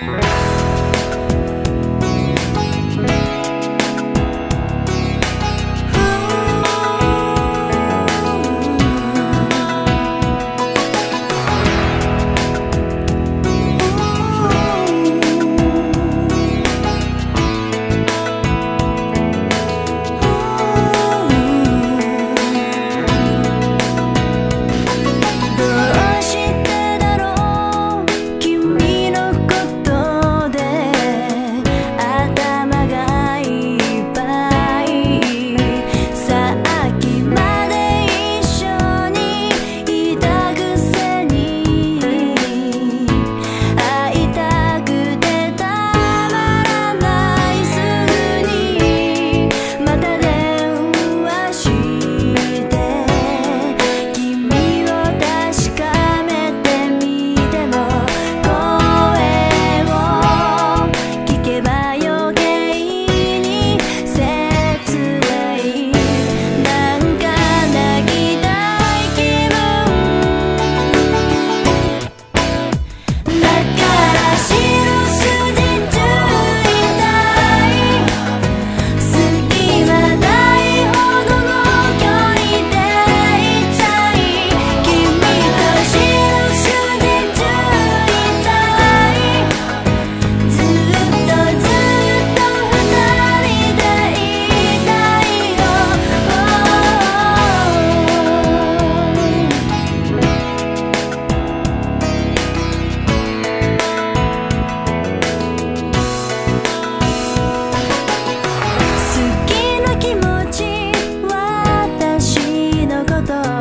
Bye. 的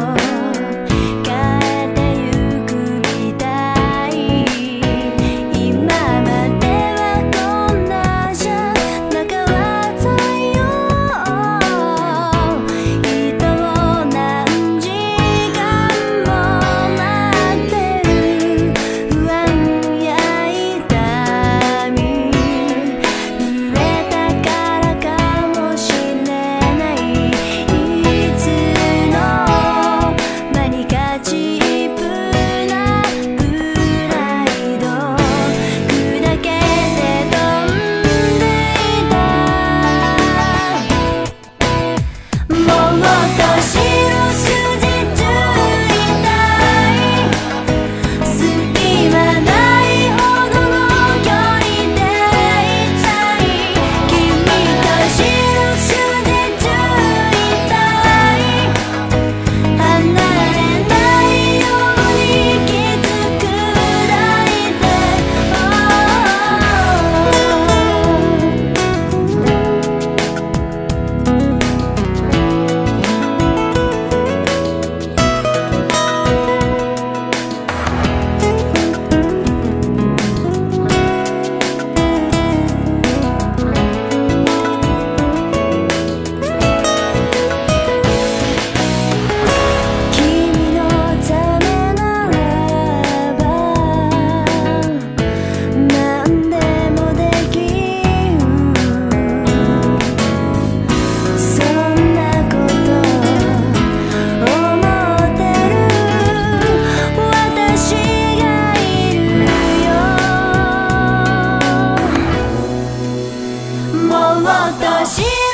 もっ